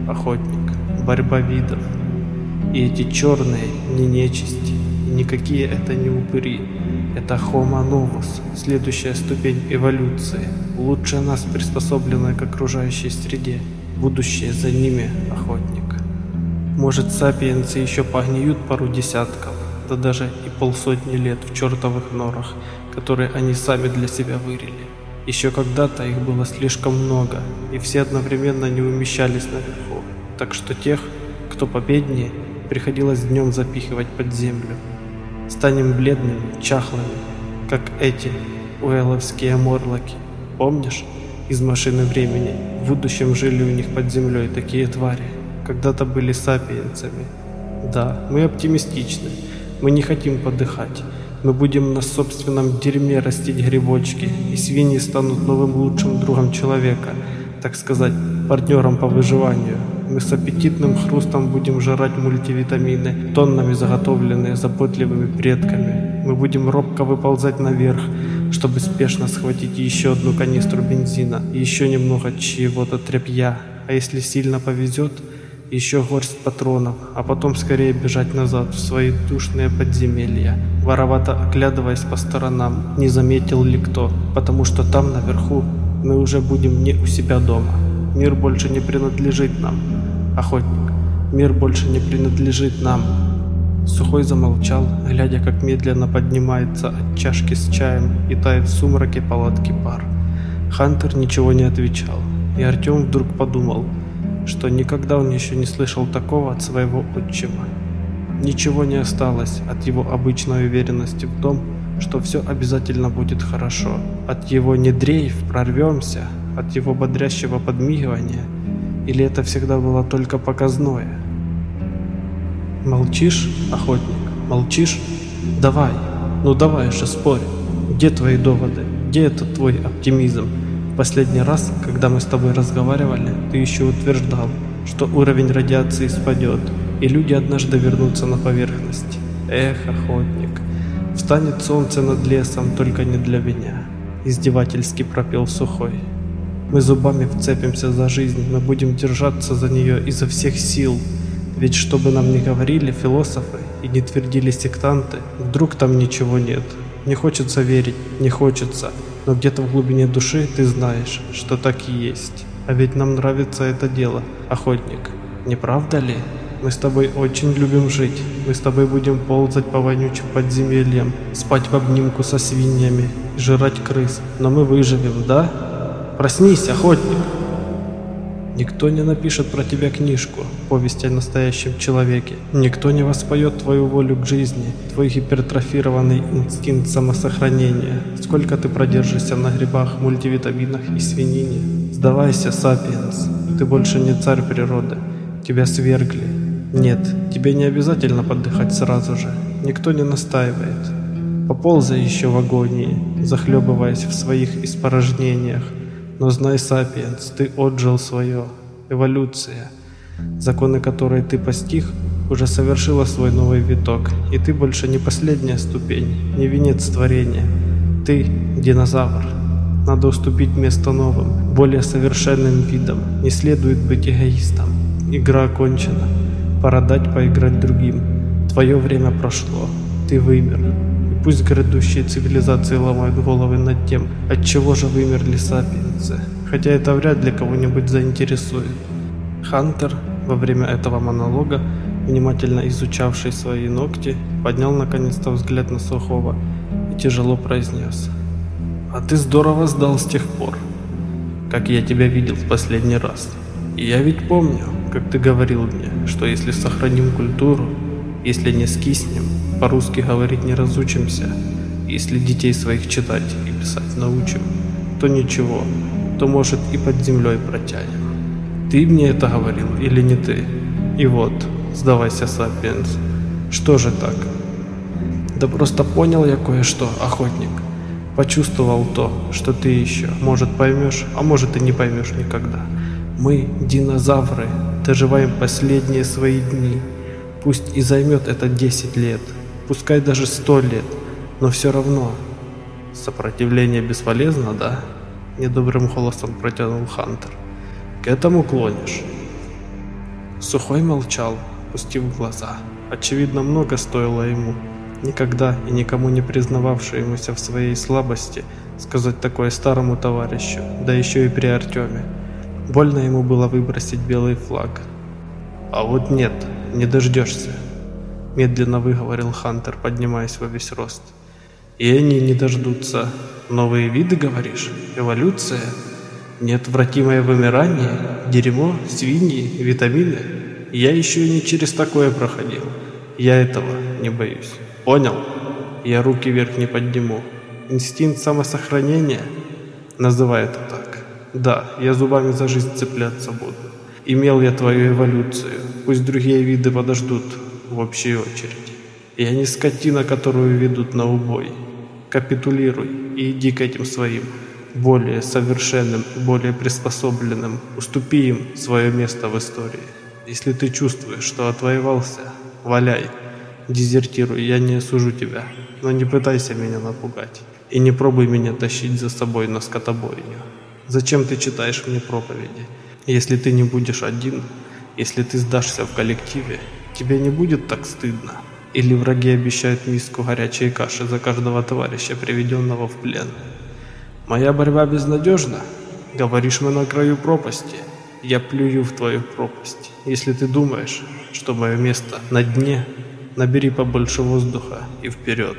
охотник, борьба видов. И эти черные не нечисти, никакие это не упыри, это Homo novus, следующая ступень эволюции, лучше нас приспособленная к окружающей среде, будущее за ними, охотник. Может, сапиенсы еще погниют пару десятков, да даже и полсотни лет в чертовых норах, которые они сами для себя вырили. Еще когда-то их было слишком много, и все одновременно не умещались наверху, так что тех, кто победнее, приходилось днем запихивать под землю. Станем бледными, чахлыми, как эти уэлловские морлоки. Помнишь? Из машины времени. В будущем жили у них под землей такие твари. Когда-то были сапиенцами. Да, мы оптимистичны. Мы не хотим подыхать. Мы будем на собственном дерьме растить грибочки, и свиньи станут новым лучшим другом человека, так сказать, партнером по выживанию. Мы с аппетитным хрустом будем жрать мультивитамины, тоннами заготовленные заботливыми предками. Мы будем робко выползать наверх, чтобы спешно схватить еще одну канистру бензина, еще немного чьего-то тряпья, а если сильно повезет, еще горсть патронов, а потом скорее бежать назад в свои душные подземелья, воровато оглядываясь по сторонам, не заметил ли кто, потому что там наверху мы уже будем не у себя дома. Мир больше не принадлежит нам. Охотник, мир больше не принадлежит нам. Сухой замолчал, глядя, как медленно поднимается от чашки с чаем и тает в сумраке палатки пар. Хантер ничего не отвечал, и Артем вдруг подумал, что никогда он еще не слышал такого от своего отчима. Ничего не осталось от его обычной уверенности в том, что все обязательно будет хорошо. От его «не дрейф, прорвемся», от его бодрящего подмигивания? Или это всегда было только показное? Молчишь, охотник? Молчишь? Давай, ну давай же спорь. Где твои доводы? Где этот твой оптимизм? Последний раз, когда мы с тобой разговаривали, ты еще утверждал, что уровень радиации спадет, и люди однажды вернутся на поверхность. Эх, охотник, встанет солнце над лесом, только не для меня. Издевательски пропел Сухой. Мы зубами вцепимся за жизнь, мы будем держаться за нее изо всех сил. Ведь что бы нам ни говорили философы и не твердили сектанты, вдруг там ничего нет. Не хочется верить, не хочется, но где-то в глубине души ты знаешь, что так и есть. А ведь нам нравится это дело, охотник. Не правда ли? Мы с тобой очень любим жить. Мы с тобой будем ползать по вонючим подземельям, спать в обнимку со свиньями жрать крыс. Но мы выживем, да? Проснись, охотник! Никто не напишет про тебя книжку, повесть о настоящем человеке. Никто не воспоет твою волю к жизни, твой гипертрофированный инстинкт самосохранения. Сколько ты продержишься на грибах, мультивитаминах и свинине? Сдавайся, Сапиенс. Ты больше не царь природы. Тебя свергли. Нет, тебе не обязательно подыхать сразу же. Никто не настаивает. Поползай еще в агонии, захлебываясь в своих испорожнениях. Но знай, Сапиенс, ты отжил свое. Эволюция, законы которой ты постиг, уже совершила свой новый виток, и ты больше не последняя ступень, не венец творения. Ты динозавр. Надо уступить место новым, более совершенным видам. Не следует быть эгоистом. Игра окончена. Пора дать поиграть другим. Твое время прошло. Ты вымер. Пусть грядущие цивилизации ломают головы над тем, от чего же вымерли сапиенсы, хотя это вряд ли кого-нибудь заинтересует. Хантер во время этого монолога, внимательно изучавший свои ногти, поднял наконец-то взгляд на Сухого и тяжело произнес. «А ты здорово сдал с тех пор, как я тебя видел в последний раз. И я ведь помню, как ты говорил мне, что если сохраним культуру, если не скиснем, по-русски говорить не разучимся, если детей своих читать и писать научим, то ничего, то может и под землей протянем. Ты мне это говорил или не ты? И вот, сдавайся, Сапиенс. Что же так? Да просто понял я кое-что, охотник. Почувствовал то, что ты еще, может, поймешь, а может и не поймешь никогда. Мы, динозавры, доживаем последние свои дни. Пусть и займет это 10 лет, пускай даже 100 лет, но все равно. Сопротивление бесполезно, да? Недобрым голосом протянул Хантер. К этому клонишь? Сухой молчал, пустив глаза. Очевидно, много стоило ему, никогда и никому не признававшемуся в своей слабости, сказать такое старому товарищу, да еще и при Артеме. Больно ему было выбросить белый флаг. А вот нет, не дождешься», — медленно выговорил Хантер, поднимаясь во весь рост. «И они не дождутся. Новые виды, говоришь? Эволюция? Неотвратимое вымирание? Дерьмо? Свиньи? Витамины? Я еще не через такое проходил. Я этого не боюсь. Понял? Я руки вверх не подниму. Инстинкт самосохранения? Называй это так. Да, я зубами за жизнь цепляться буду. Имел я твою эволюцию, пусть другие виды подождут в общей очереди. Я не скотина, которую ведут на убой. Капитулируй и иди к этим своим, более совершенным, более приспособленным. Уступи им свое место в истории. Если ты чувствуешь, что отвоевался, валяй, дезертируй, я не осужу тебя, но не пытайся меня напугать. И не пробуй меня тащить за собой на скотобойню. Зачем ты читаешь мне проповеди? Если ты не будешь один, если ты сдашься в коллективе, тебе не будет так стыдно. Или враги обещают миску горячей каши за каждого товарища, приведенного в плен. Моя борьба безнадежна. Говоришь, мы на краю пропасти. Я плюю в твою пропасть. Если ты думаешь, что мое место на дне, набери побольше воздуха и вперед.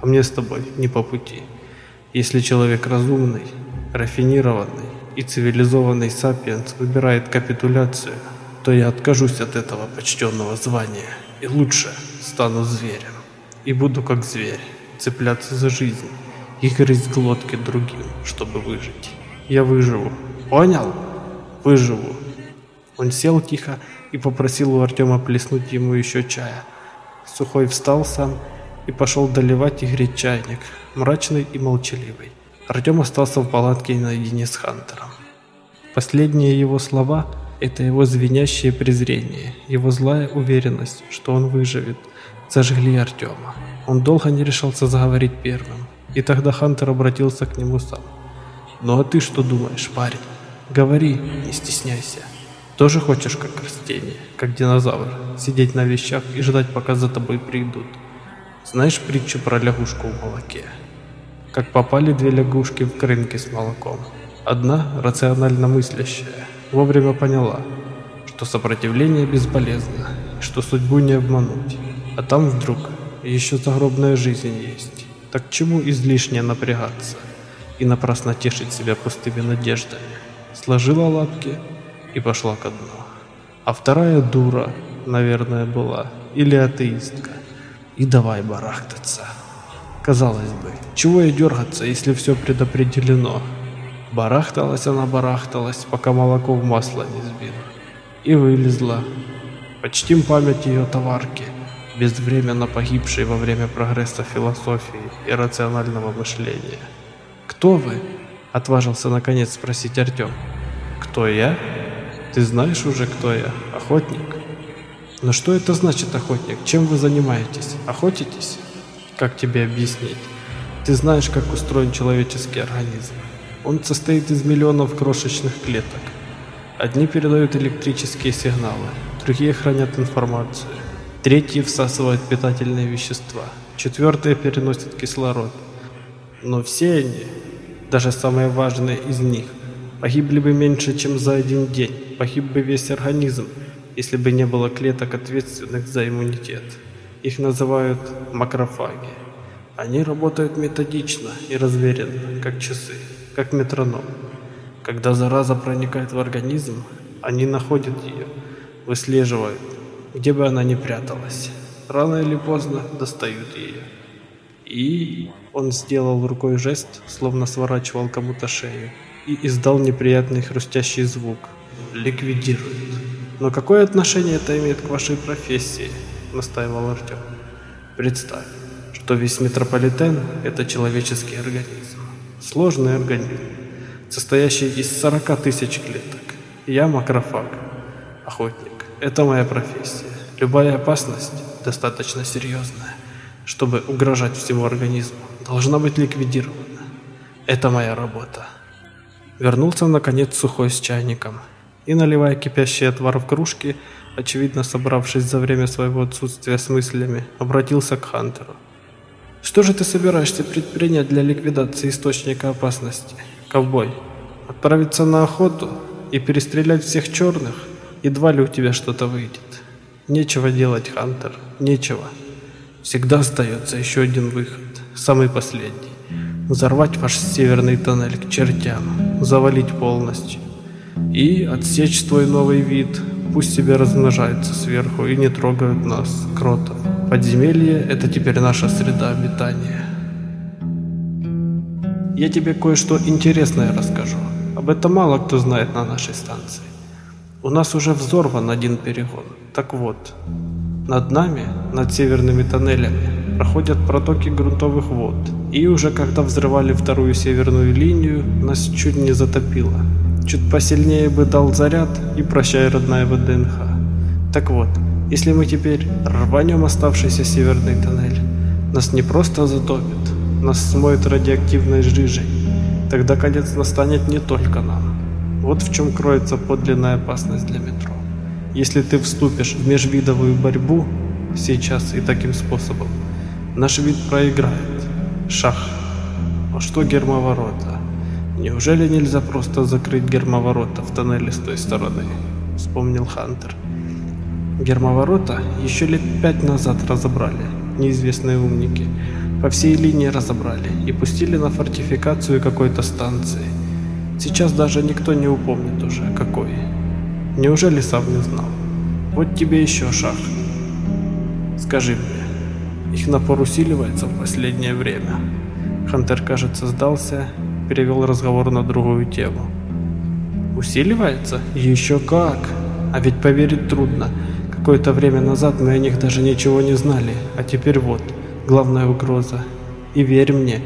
А мне с тобой не по пути. Если человек разумный, рафинированный, и цивилизованный сапиенс выбирает капитуляцию, то я откажусь от этого почтенного звания и лучше стану зверем. И буду как зверь, цепляться за жизнь и грызть глотки другим, чтобы выжить. Я выживу. Понял? Выживу. Он сел тихо и попросил у Артема плеснуть ему еще чая. Сухой встал сам и пошел доливать и греть чайник, мрачный и молчаливый. Артем остался в палатке наедине с Хантером. Последние его слова – это его звенящее презрение, его злая уверенность, что он выживет, зажгли Артема. Он долго не решался заговорить первым, и тогда Хантер обратился к нему сам. «Ну а ты что думаешь, парень? Говори, не стесняйся. Тоже хочешь, как растение, как динозавр, сидеть на вещах и ждать, пока за тобой придут? Знаешь притчу про лягушку в молоке?» как попали две лягушки в крынки с молоком. Одна, рационально мыслящая, вовремя поняла, что сопротивление бесполезно, что судьбу не обмануть. А там вдруг еще загробная жизнь есть. Так чему излишне напрягаться и напрасно тешить себя пустыми надеждами? Сложила лапки и пошла ко дну. А вторая дура, наверное, была, или атеистка. И давай барахтаться. Казалось бы, чего и дергаться, если все предопределено. Барахталась она барахталась, пока молоко в масло не сбило. И вылезла. Почтим память ее товарки, безвременно погибшей во время прогресса философии и рационального мышления. «Кто вы?» – отважился наконец спросить Артем. «Кто я? Ты знаешь уже, кто я? Охотник?» «Но что это значит, охотник? Чем вы занимаетесь? Охотитесь?» Как тебе объяснить? Ты знаешь, как устроен человеческий организм. Он состоит из миллионов крошечных клеток. Одни передают электрические сигналы, другие хранят информацию, третьи всасывают питательные вещества, четвертые переносят кислород. Но все они, даже самые важные из них, погибли бы меньше, чем за один день, погиб бы весь организм, если бы не было клеток, ответственных за иммунитет. Их называют макрофаги. Они работают методично и разверенно, как часы, как метроном. Когда зараза проникает в организм, они находят ее, выслеживают, где бы она ни пряталась. Рано или поздно достают ее. И он сделал рукой жест, словно сворачивал кому-то шею, и издал неприятный хрустящий звук. Ликвидируют. Но какое отношение это имеет к вашей профессии? настаивал Артем. Представь, что весь метрополитен – это человеческий организм. Сложный организм, состоящий из 40 тысяч клеток. Я макрофаг, охотник. Это моя профессия. Любая опасность, достаточно серьезная, чтобы угрожать всему организму, должна быть ликвидирована. Это моя работа. Вернулся наконец сухой с чайником и, наливая кипящий отвар в кружки, очевидно собравшись за время своего отсутствия с мыслями, обратился к Хантеру. «Что же ты собираешься предпринять для ликвидации источника опасности, ковбой? Отправиться на охоту и перестрелять всех черных? Едва ли у тебя что-то выйдет. Нечего делать, Хантер, нечего. Всегда остается еще один выход, самый последний. Взорвать ваш северный тоннель к чертям, завалить полностью и отсечь твой новый вид – Пусть себе размножаются сверху и не трогают нас, кротов. Подземелье – это теперь наша среда обитания. Я тебе кое-что интересное расскажу. Об этом мало кто знает на нашей станции. У нас уже взорван один перегон. Так вот, над нами, над северными тоннелями, проходят протоки грунтовых вод. И уже когда взрывали вторую северную линию, нас чуть не затопило. Чуть посильнее бы дал заряд и прощай, родная ВДНХ. Так вот, если мы теперь рванем оставшийся северный тоннель, нас не просто затопит, нас смоет радиоактивной жижей. Тогда конец настанет не только нам. Вот в чем кроется подлинная опасность для метро. Если ты вступишь в межвидовую борьбу сейчас и таким способом, наш вид проиграет. Шах. А что гермоворота? Неужели нельзя просто закрыть гермоворота в тоннеле с той стороны? Вспомнил Хантер. Гермоворота еще лет пять назад разобрали, неизвестные умники. По всей линии разобрали и пустили на фортификацию какой-то станции. Сейчас даже никто не упомнит уже, какой. Неужели сам не знал? Вот тебе еще шаг. Скажи мне, их напор усиливается в последнее время? Хантер, кажется, сдался перевел разговор на другую тему. Усиливается? Еще как! А ведь поверить трудно. Какое-то время назад мы о них даже ничего не знали, а теперь вот, главная угроза. И верь мне,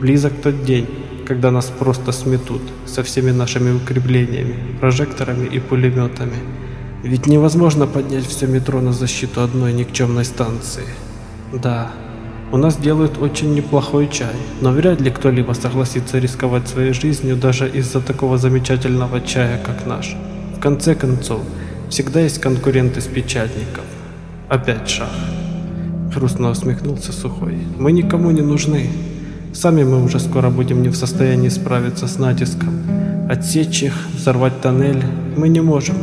близок тот день, когда нас просто сметут со всеми нашими укреплениями, прожекторами и пулеметами. Ведь невозможно поднять все метро на защиту одной никчемной станции. Да, у нас делают очень неплохой чай, но вряд ли кто-либо согласится рисковать своей жизнью даже из-за такого замечательного чая, как наш. В конце концов, всегда есть конкуренты с печатников. Опять шах. Грустно усмехнулся Сухой. Мы никому не нужны. Сами мы уже скоро будем не в состоянии справиться с натиском. Отсечь их, взорвать тоннель мы не можем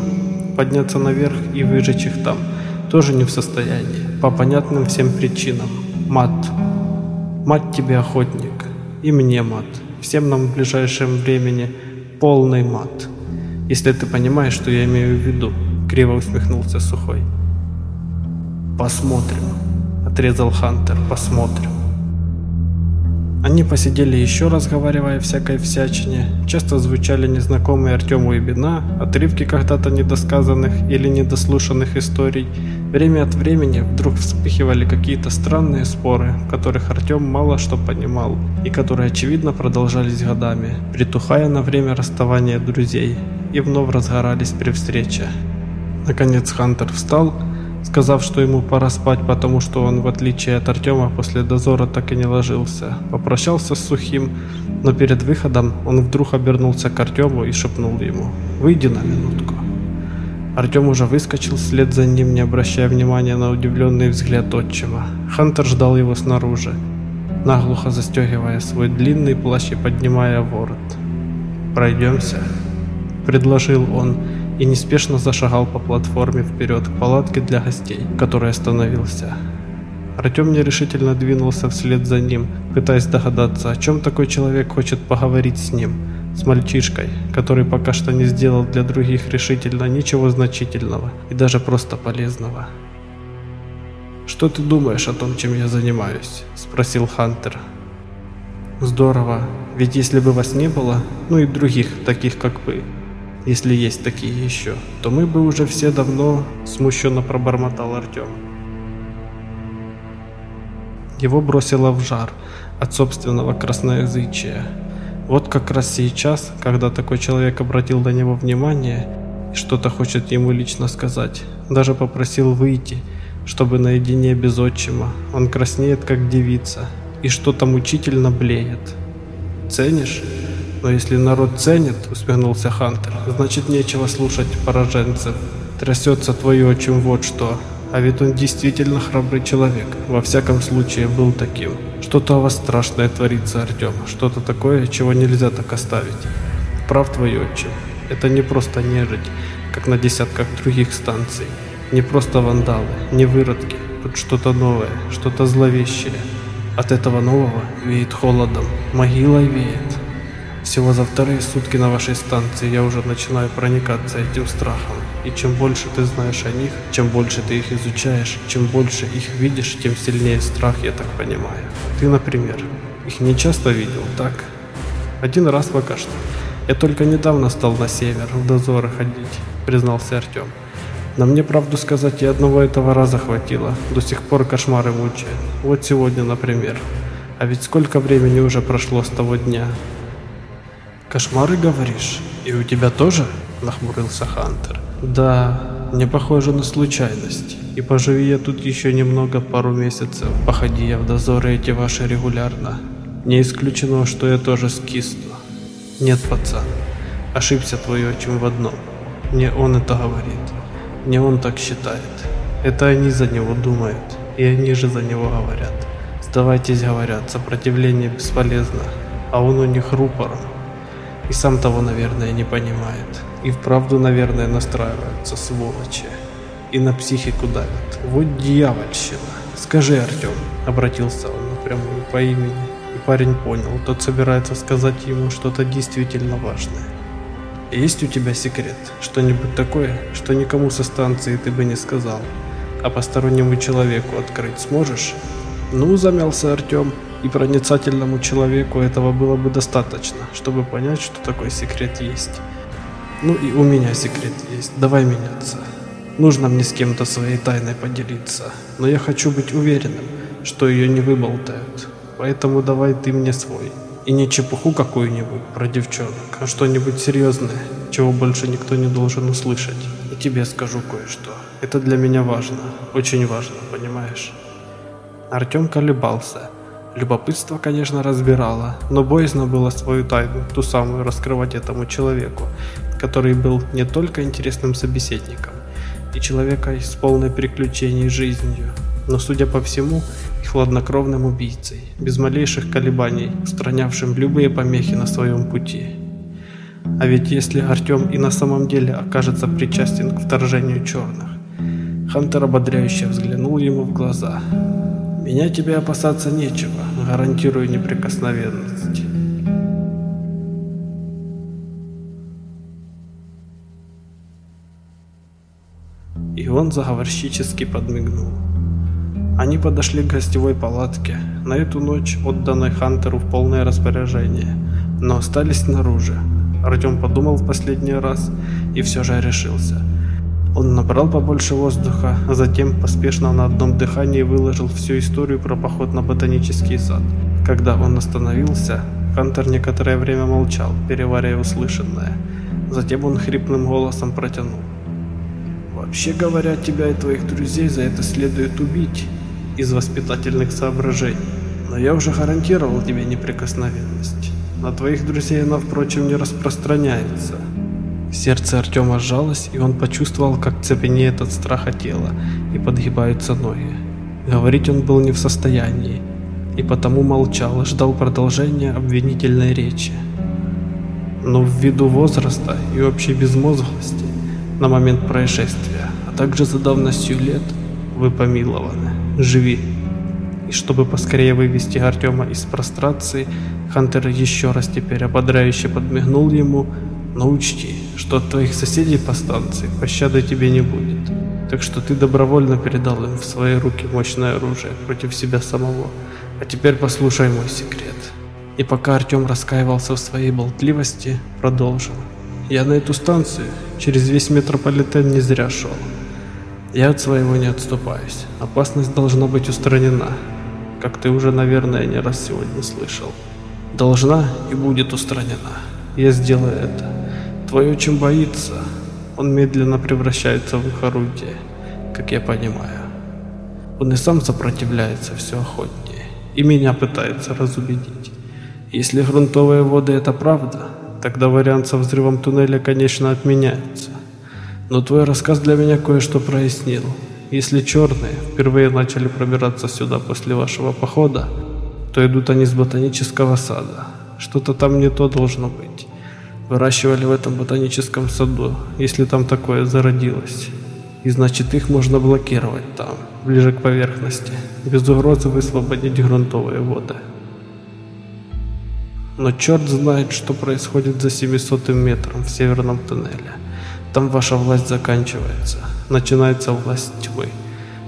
подняться наверх и выжечь их там. Тоже не в состоянии, по понятным всем причинам. Мат. Мать тебе, охотник. И мне мат. Всем нам в ближайшем времени полный мат. Если ты понимаешь, что я имею в виду. Криво усмехнулся Сухой. Посмотрим. Отрезал Хантер. Посмотрим. Они посидели еще разговаривая всякой всячине. Часто звучали незнакомые Артему имена, отрывки когда-то недосказанных или недослушанных историй. Время от времени вдруг вспыхивали какие-то странные споры, в которых Артем мало что понимал, и которые очевидно продолжались годами, притухая на время расставания друзей, и вновь разгорались при встрече. Наконец Хантер встал сказав, что ему пора спать, потому что он, в отличие от Артема, после дозора так и не ложился. Попрощался с Сухим, но перед выходом он вдруг обернулся к Артему и шепнул ему «Выйди на минутку». Артем уже выскочил вслед за ним, не обращая внимания на удивленный взгляд отчима. Хантер ждал его снаружи, наглухо застегивая свой длинный плащ и поднимая ворот. «Пройдемся», — предложил он, — и неспешно зашагал по платформе вперед к палатке для гостей, в которой остановился. Артем нерешительно двинулся вслед за ним, пытаясь догадаться, о чем такой человек хочет поговорить с ним, с мальчишкой, который пока что не сделал для других решительно ничего значительного и даже просто полезного. «Что ты думаешь о том, чем я занимаюсь?» – спросил Хантер. «Здорово, ведь если бы вас не было, ну и других, таких как вы, если есть такие еще, то мы бы уже все давно смущенно пробормотал Артем. Его бросило в жар от собственного красноязычия. Вот как раз сейчас, когда такой человек обратил на него внимание и что-то хочет ему лично сказать, даже попросил выйти, чтобы наедине без отчима, он краснеет как девица и что-то мучительно блеет. «Ценишь?» Но если народ ценит, усмехнулся Хантер, значит нечего слушать пораженцев. Трясется твой отчим вот что. А ведь он действительно храбрый человек. Во всяком случае, был таким. Что-то у вас страшное творится, Артем. Что-то такое, чего нельзя так оставить. Прав твой отчим. Это не просто нежить, как на десятках других станций. Не просто вандалы, не выродки. Тут что-то новое, что-то зловещее. От этого нового веет холодом, могилой веет. Всего за вторые сутки на вашей станции я уже начинаю проникаться этим страхом. И чем больше ты знаешь о них, чем больше ты их изучаешь, чем больше их видишь, тем сильнее страх, я так понимаю. Ты, например, их не часто видел, так? Один раз пока что. Я только недавно стал на север, в дозоры ходить, признался Артем. Но мне, правду сказать, и одного этого раза хватило. До сих пор кошмары мучают. Вот сегодня, например. А ведь сколько времени уже прошло с того дня, «Кошмары, говоришь? И у тебя тоже?» – нахмурился Хантер. «Да, не похоже на случайность. И поживи я тут еще немного, пару месяцев, походи я в дозоры эти ваши регулярно. Не исключено, что я тоже скисну. Нет, пацан, ошибся твой отчим в одном. Не он это говорит. Не он так считает. Это они за него думают, и они же за него говорят. Сдавайтесь, говорят, сопротивление бесполезно, а он у них рупором. И сам того, наверное, не понимает. И вправду, наверное, настраиваются, сволочи. И на психику давят. Вот дьявольщина. Скажи, Артем, обратился он напрямую по имени. И парень понял, тот собирается сказать ему что-то действительно важное. Есть у тебя секрет? Что-нибудь такое, что никому со станции ты бы не сказал? А постороннему человеку открыть сможешь? Ну, замялся Артем. И проницательному человеку этого было бы достаточно, чтобы понять, что такой секрет есть. Ну и у меня секрет есть, давай меняться. Нужно мне с кем-то своей тайной поделиться, но я хочу быть уверенным, что ее не выболтают. Поэтому давай ты мне свой, И не чепуху какую-нибудь про девчонок, а что-нибудь серьезное, чего больше никто не должен услышать. И тебе скажу кое-что. Это для меня важно, очень важно, понимаешь? Артем колебался. Любопытство, конечно, разбирало, но боязно было свою тайну, ту самую, раскрывать этому человеку, который был не только интересным собеседником, и человека с полной приключений жизнью, но, судя по всему, и хладнокровным убийцей, без малейших колебаний, устранявшим любые помехи на своем пути. А ведь если Артем и на самом деле окажется причастен к вторжению черных, Хантер ободряюще взглянул ему в глаза. «Меня тебе опасаться нечего, гарантирую неприкосновенность». И он заговорщически подмигнул. Они подошли к гостевой палатке, на эту ночь отданной Хантеру в полное распоряжение, но остались снаружи. Артем подумал в последний раз и все же решился. Он набрал побольше воздуха, а затем поспешно на одном дыхании выложил всю историю про поход на ботанический сад. Когда он остановился, Хантер некоторое время молчал, переваривая услышанное. Затем он хриплым голосом протянул. «Вообще говоря, тебя и твоих друзей за это следует убить из воспитательных соображений. Но я уже гарантировал тебе неприкосновенность. На твоих друзей она, впрочем, не распространяется. Сердце Артема сжалось, и он почувствовал, как цепенеет от страха тело и подгибаются ноги. Говорить он был не в состоянии, и потому молчал, ждал продолжения обвинительной речи. Но ввиду возраста и общей безмозглости на момент происшествия, а также за давностью лет, вы помилованы живи. И чтобы поскорее вывести Артема из прострации, Хантер еще раз теперь ободряюще подмигнул ему, но учти, что от твоих соседей по станции пощады тебе не будет. Так что ты добровольно передал им в свои руки мощное оружие против себя самого. А теперь послушай мой секрет. И пока Артем раскаивался в своей болтливости, продолжил. Я на эту станцию через весь метрополитен не зря шел. Я от своего не отступаюсь. Опасность должна быть устранена, как ты уже, наверное, не раз сегодня слышал. Должна и будет устранена. Я сделаю это. Твой очень боится. Он медленно превращается в их орудие, как я понимаю. Он и сам сопротивляется все охотнее, и меня пытается разубедить. Если грунтовые воды это правда, тогда вариант со взрывом туннеля, конечно, отменяется. Но твой рассказ для меня кое-что прояснил. Если черные впервые начали пробираться сюда после вашего похода, то идут они с ботанического сада. Что-то там не то должно быть. Выращивали в этом ботаническом саду, если там такое зародилось. И значит их можно блокировать там, ближе к поверхности, без угрозы высвободить грунтовые воды. Но черт знает, что происходит за 700 метром в северном туннеле. Там ваша власть заканчивается. Начинается власть тьмы.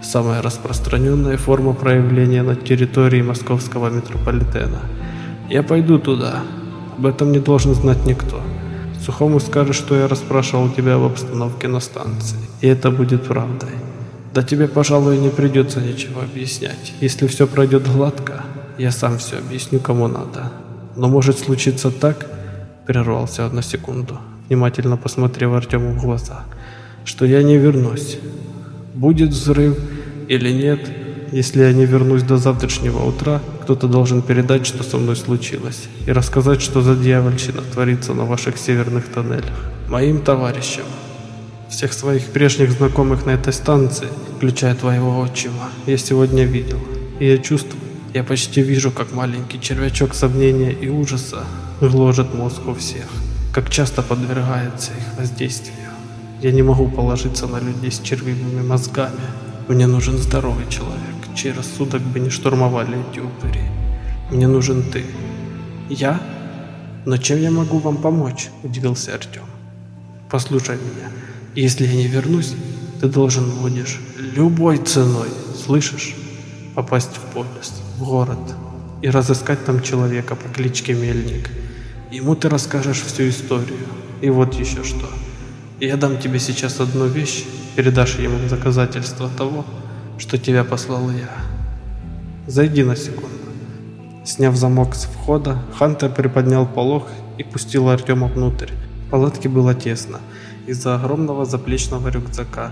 Самая распространенная форма проявления на территории московского метрополитена. Я пойду туда. Об этом не должен знать никто. Сухому скажешь, что я расспрашивал тебя об обстановке на станции. И это будет правдой. Да тебе, пожалуй, не придется ничего объяснять. Если все пройдет гладко, я сам все объясню, кому надо. Но может случиться так, прервался на секунду, внимательно посмотрев Артему в глаза, что я не вернусь. Будет взрыв или нет, если я не вернусь до завтрашнего утра, кто-то должен передать, что со мной случилось, и рассказать, что за дьявольщина творится на ваших северных тоннелях. Моим товарищам. Всех своих прежних знакомых на этой станции, включая твоего отчима, я сегодня видел. И я чувствую, я почти вижу, как маленький червячок сомнения и ужаса гложет мозг у всех как часто подвергается их воздействию. Я не могу положиться на людей с червивыми мозгами. Мне нужен здоровый человек, чей рассудок бы не штурмовали эти упыри. Мне нужен ты. Я? Но чем я могу вам помочь? Удивился Артем. Послушай меня. Если я не вернусь, ты должен будешь любой ценой, слышишь, попасть в полис, в город и разыскать там человека по кличке Мельник – Ему ты расскажешь всю историю. И вот еще что. Я дам тебе сейчас одну вещь, передашь ему доказательство того, что тебя послал я. Зайди на секунду. Сняв замок с входа, Хантер приподнял полог и пустил Артема внутрь. В палатке было тесно из-за огромного заплечного рюкзака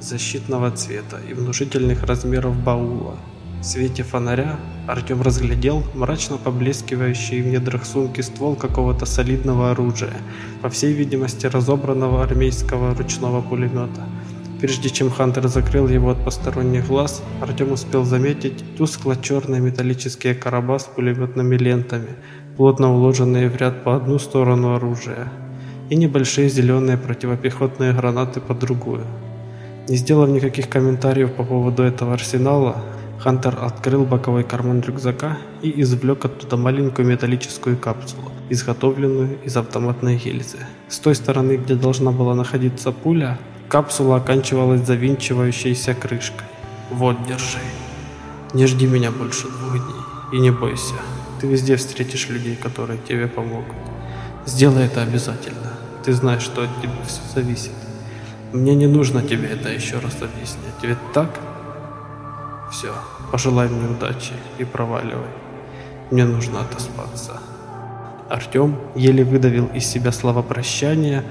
защитного цвета и внушительных размеров баула. В свете фонаря Артем разглядел мрачно поблескивающий в недрах сумки ствол какого-то солидного оружия, по всей видимости разобранного армейского ручного пулемета. Прежде чем Хантер закрыл его от посторонних глаз, Артем успел заметить тускло-черные металлические короба с пулеметными лентами, плотно уложенные в ряд по одну сторону оружия, и небольшие зеленые противопехотные гранаты по другую. Не сделав никаких комментариев по поводу этого арсенала, Хантер открыл боковой карман рюкзака и извлек оттуда маленькую металлическую капсулу, изготовленную из автоматной гильзы. С той стороны, где должна была находиться пуля, капсула оканчивалась завинчивающейся крышкой. «Вот, держи. Не жди меня больше двух дней. И не бойся, ты везде встретишь людей, которые тебе помогут. Сделай это обязательно. Ты знаешь, что от тебя все зависит. Мне не нужно тебе это еще раз объяснять, ведь так?» Все, пожелай мне удачи и проваливай. Мне нужно отоспаться. Артем еле выдавил из себя слова прощания,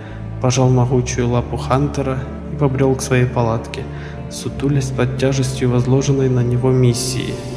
пожал могучую лапу Хантера и побрел к своей палатке, сутулясь под тяжестью возложенной на него миссии –